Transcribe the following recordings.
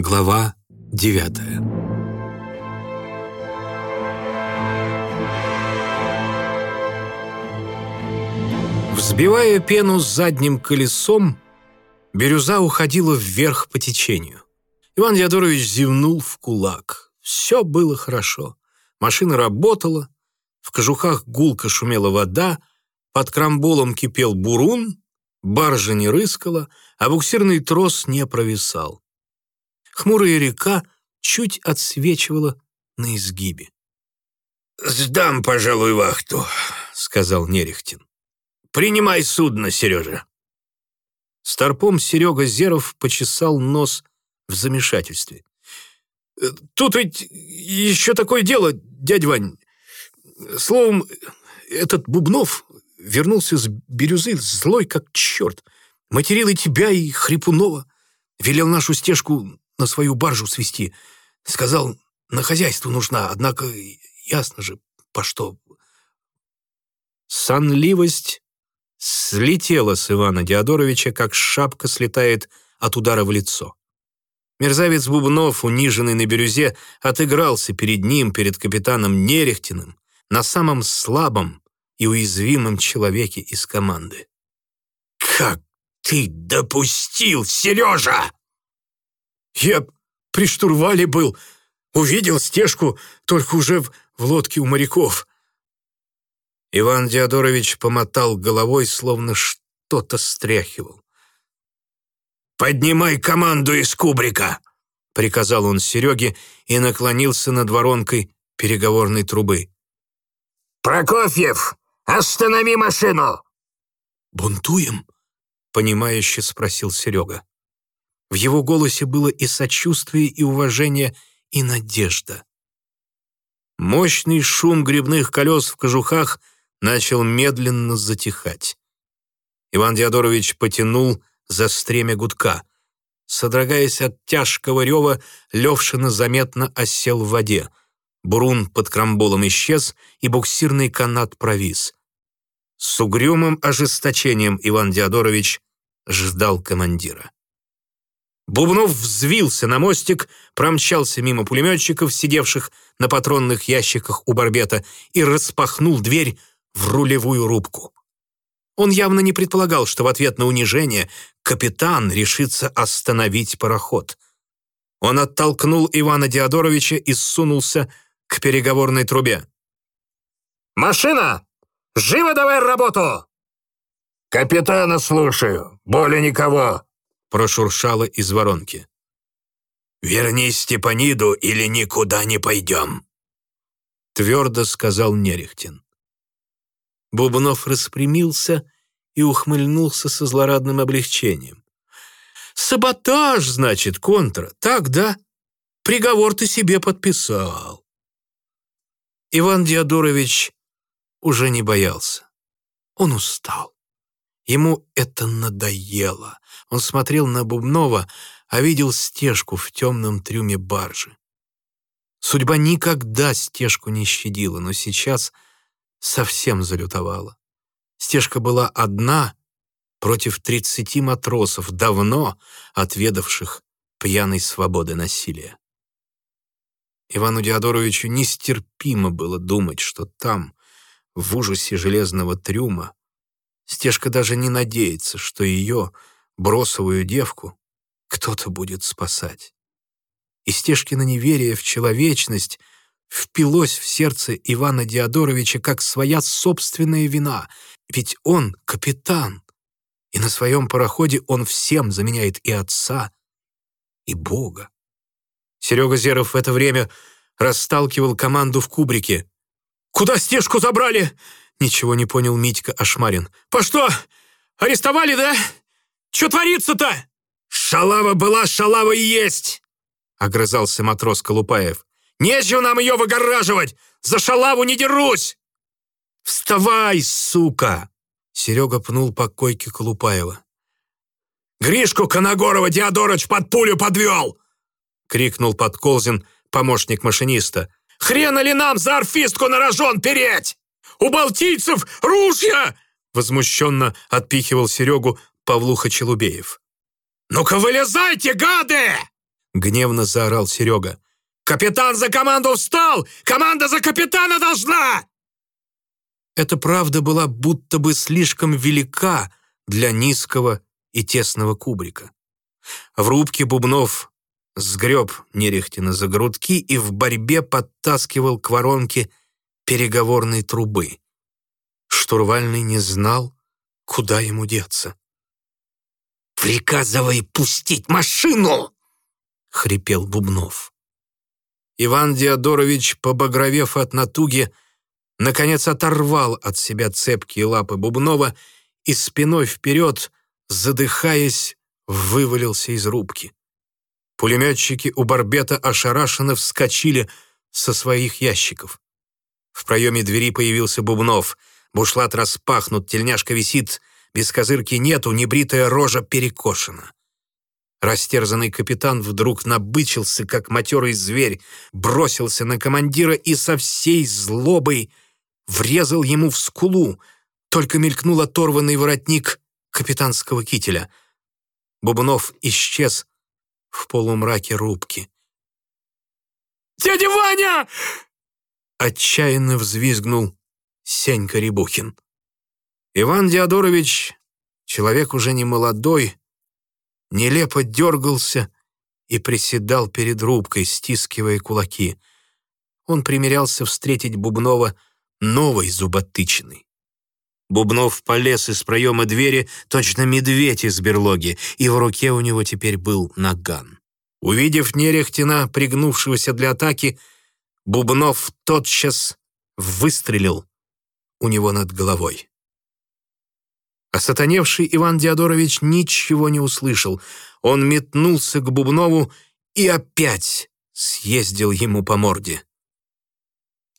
Глава девятая Взбивая пену с задним колесом, бирюза уходила вверх по течению. Иван Ядорович зевнул в кулак. Все было хорошо. Машина работала, в кожухах гулко шумела вода, под крамболом кипел бурун, баржа не рыскала, а буксирный трос не провисал. Хмурая река чуть отсвечивала на изгибе. «Сдам, пожалуй, вахту», — сказал Нерехтин. «Принимай судно, Сережа». Старпом Серега Зеров почесал нос в замешательстве. «Тут ведь еще такое дело, дядь Вань. Словом, этот Бубнов вернулся с бирюзы злой как черт. Материл и тебя, и Хрипунова. Велел нашу стежку на свою баржу свести. Сказал, на хозяйство нужна, однако ясно же, по что. Сонливость слетела с Ивана Диадоровича, как шапка слетает от удара в лицо. Мерзавец Бубнов, униженный на бирюзе, отыгрался перед ним, перед капитаном Нерехтиным, на самом слабом и уязвимом человеке из команды. «Как ты допустил, Сережа?» «Я при штурвале был, увидел стежку, только уже в, в лодке у моряков». Иван Диадорович помотал головой, словно что-то стряхивал. «Поднимай команду из кубрика!» — приказал он Сереге и наклонился над воронкой переговорной трубы. «Прокофьев, останови машину!» «Бунтуем?» — понимающе спросил Серега. В его голосе было и сочувствие, и уважение, и надежда. Мощный шум грибных колес в кожухах начал медленно затихать. Иван Диадорович потянул за стремя гудка. Содрогаясь от тяжкого рева, Левшина заметно осел в воде. Бурун под крамболом исчез, и буксирный канат провис. С угрюмым ожесточением Иван Диадорович ждал командира. Бубнов взвился на мостик, промчался мимо пулеметчиков, сидевших на патронных ящиках у барбета, и распахнул дверь в рулевую рубку. Он явно не предполагал, что в ответ на унижение капитан решится остановить пароход. Он оттолкнул Ивана Диадоровича и сунулся к переговорной трубе. «Машина! Живо давай работу!» «Капитана слушаю. Более никого!» Прошуршало из воронки. «Верни Степаниду или никуда не пойдем!» Твердо сказал Нерехтин. Бубнов распрямился и ухмыльнулся со злорадным облегчением. «Саботаж, значит, контра, так, да? Приговор ты себе подписал». Иван Диадорович уже не боялся. Он устал. Ему это надоело. Он смотрел на Бубнова, а видел стежку в темном трюме баржи. Судьба никогда стежку не щадила, но сейчас совсем залютовала. Стежка была одна против тридцати матросов, давно отведавших пьяной свободы насилия. Ивану Диадоровичу нестерпимо было думать, что там, в ужасе железного трюма, Стежка даже не надеется, что ее, бросовую девку, кто-то будет спасать. И Стежкина неверие в человечность впилось в сердце Ивана Диадоровича как своя собственная вина, ведь он капитан, и на своем пароходе он всем заменяет и отца, и Бога. Серега Зеров в это время расталкивал команду в кубрике. «Куда стежку забрали?» Ничего не понял Митька Ашмарин. «По что? Арестовали, да? Что творится-то?» «Шалава была, шалава и есть!» Огрызался матрос Колупаев. «Нечего нам ее выгораживать! За шалаву не дерусь!» «Вставай, сука!» Серега пнул по койке Колупаева. «Гришку Коногорова Диадорович под пулю подвел!» Крикнул Подколзин, помощник машиниста. «Хрена ли нам за орфистку на рожон переть?» У балтийцев ружья!» Возмущенно отпихивал Серегу Павлуха Челубеев. «Ну-ка вылезайте, гады!» гневно заорал Серега. «Капитан за команду встал! Команда за капитана должна!» Эта правда была будто бы слишком велика для низкого и тесного кубрика. В рубке Бубнов сгреб Нерехтина за грудки и в борьбе подтаскивал к воронке переговорной трубы. Штурвальный не знал, куда ему деться. «Приказывай пустить машину!» — хрипел Бубнов. Иван Диодорович, побагровев от натуги, наконец оторвал от себя цепкие лапы Бубнова и спиной вперед, задыхаясь, вывалился из рубки. Пулеметчики у барбета ошарашенно вскочили со своих ящиков. В проеме двери появился Бубнов. Бушлат распахнут, тельняшка висит, без козырки нету, небритая рожа перекошена. Растерзанный капитан вдруг набычился, как матерый зверь, бросился на командира и со всей злобой врезал ему в скулу. Только мелькнул оторванный воротник капитанского кителя. Бубнов исчез в полумраке рубки. «Дядя Ваня!» Отчаянно взвизгнул Сенька Рябухин. Иван Диадорович, человек уже не молодой, нелепо дергался и приседал перед рубкой, стискивая кулаки. Он примерялся встретить Бубнова новой зуботычиной. Бубнов полез из проема двери, точно медведь из берлоги, и в руке у него теперь был наган. Увидев Нерехтина, пригнувшегося для атаки, Бубнов тотчас выстрелил у него над головой. Осатаневший Иван Диадорович ничего не услышал. Он метнулся к Бубнову и опять съездил ему по морде.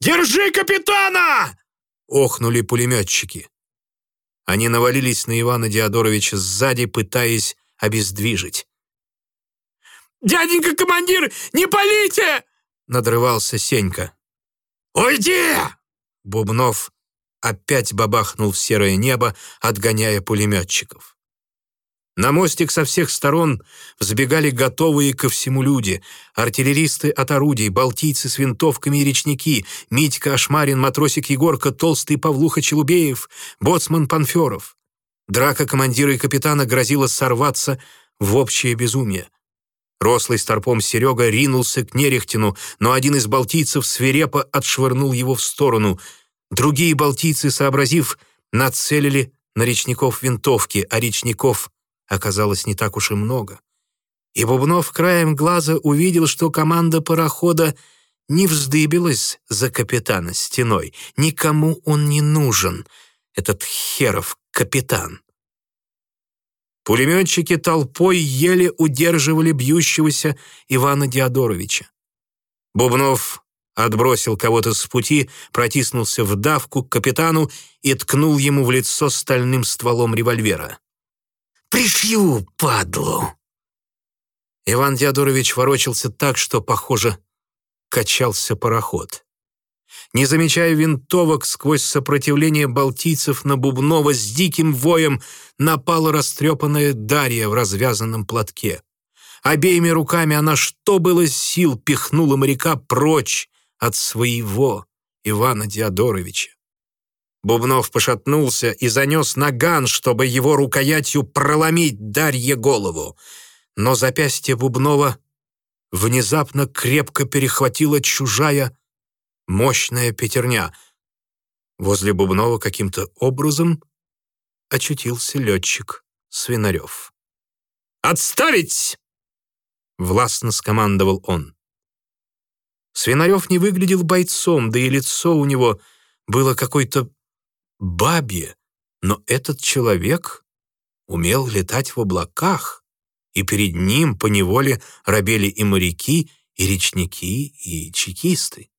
«Держи капитана!» — охнули пулеметчики. Они навалились на Ивана Диадоровича сзади, пытаясь обездвижить. «Дяденька командир, не полите!» — надрывался Сенька. «Уйди!» Бубнов опять бабахнул в серое небо, отгоняя пулеметчиков. На мостик со всех сторон взбегали готовые ко всему люди. Артиллеристы от орудий, балтийцы с винтовками и речники, Митька Ашмарин, матросик Егорка, толстый Павлуха Челубеев, боцман Панферов. Драка командира и капитана грозила сорваться в общее безумие. Рослый старпом Серега ринулся к Нерехтину, но один из балтийцев свирепо отшвырнул его в сторону. Другие балтийцы, сообразив, нацелили на речников винтовки, а речников оказалось не так уж и много. И Бубнов краем глаза увидел, что команда парохода не вздыбилась за капитана стеной. Никому он не нужен, этот херов капитан. Пулеметчики толпой еле удерживали бьющегося Ивана Диадоровича. Бубнов отбросил кого-то с пути, протиснулся в давку к капитану и ткнул ему в лицо стальным стволом револьвера. Пришью, падлу!» Иван Диадорович ворочался так, что, похоже, качался пароход. Не замечая винтовок, сквозь сопротивление балтийцев на Бубнова с диким воем напала растрепанная Дарья в развязанном платке. Обеими руками она, что было сил, пихнула моряка прочь от своего Ивана Диадоровича. Бубнов пошатнулся и занес наган, чтобы его рукоятью проломить Дарье голову. Но запястье Бубнова внезапно крепко перехватила чужая мощная пятерня. Возле Бубнова каким-то образом очутился летчик Свинарев. «Отставить!» — властно скомандовал он. Свинарев не выглядел бойцом, да и лицо у него было какое-то бабье, но этот человек умел летать в облаках, и перед ним поневоле рабели и моряки, и речники, и чекисты.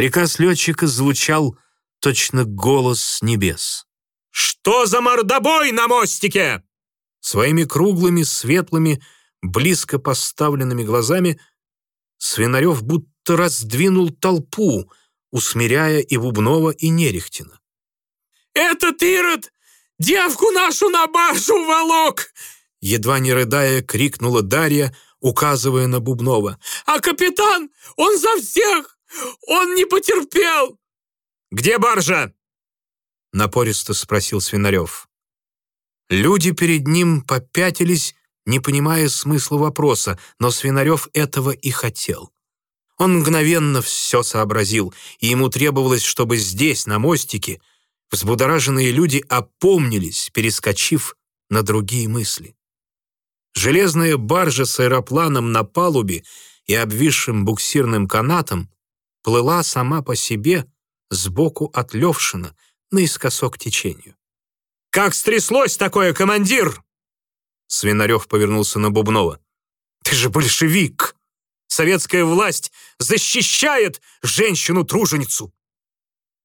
Приказ летчика звучал точно голос с небес. «Что за мордобой на мостике?» Своими круглыми, светлыми, близко поставленными глазами Свинарев будто раздвинул толпу, усмиряя и Бубнова, и Нерехтина. Этот Ирод девку нашу на баржу волок!» Едва не рыдая, крикнула Дарья, указывая на Бубнова. «А капитан, он за всех! Он не потерпел!» «Где баржа?» — напористо спросил Свинарев. Люди перед ним попятились, не понимая смысла вопроса, но Свинарев этого и хотел. Он мгновенно все сообразил, и ему требовалось, чтобы здесь, на мостике, взбудораженные люди опомнились, перескочив на другие мысли. Железная баржа с аэропланом на палубе и обвисшим буксирным канатом плыла сама по себе сбоку от Левшина наискосок течению. «Как стряслось такое, командир?» Свинарев повернулся на Бубнова. «Ты же большевик! Советская власть защищает женщину-труженицу!»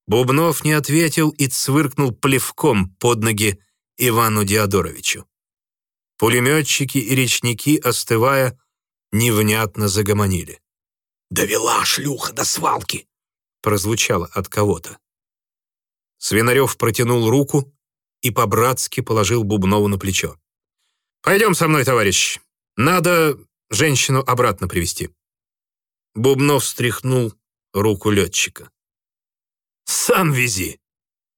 Бубнов не ответил и цвыркнул плевком под ноги Ивану Диадоровичу. Пулеметчики и речники, остывая, невнятно загомонили. «Довела шлюха до свалки!» прозвучало от кого-то. Свинарев протянул руку и по-братски положил Бубнову на плечо. «Пойдем со мной, товарищ. Надо женщину обратно привести. Бубнов встряхнул руку летчика. «Сам вези!»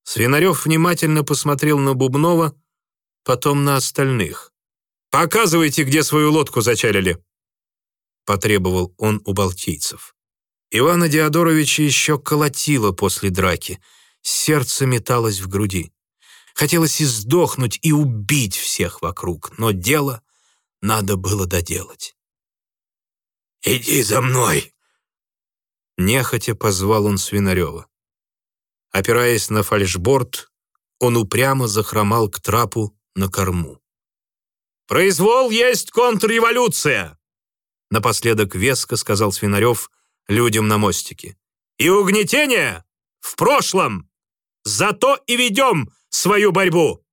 Свинарев внимательно посмотрел на Бубнова, потом на остальных. «Показывайте, где свою лодку зачалили!» Потребовал он у балтийцев. Ивана Диадоровича еще колотило после драки. Сердце металось в груди. Хотелось и сдохнуть, и убить всех вокруг, но дело надо было доделать. «Иди за мной!» Нехотя позвал он Свинарева. Опираясь на фальшборд, он упрямо захромал к трапу на корму. «Произвол есть контрреволюция!» Напоследок веско сказал Свинарев людям на мостике. «И угнетение в прошлом! Зато и ведем свою борьбу!»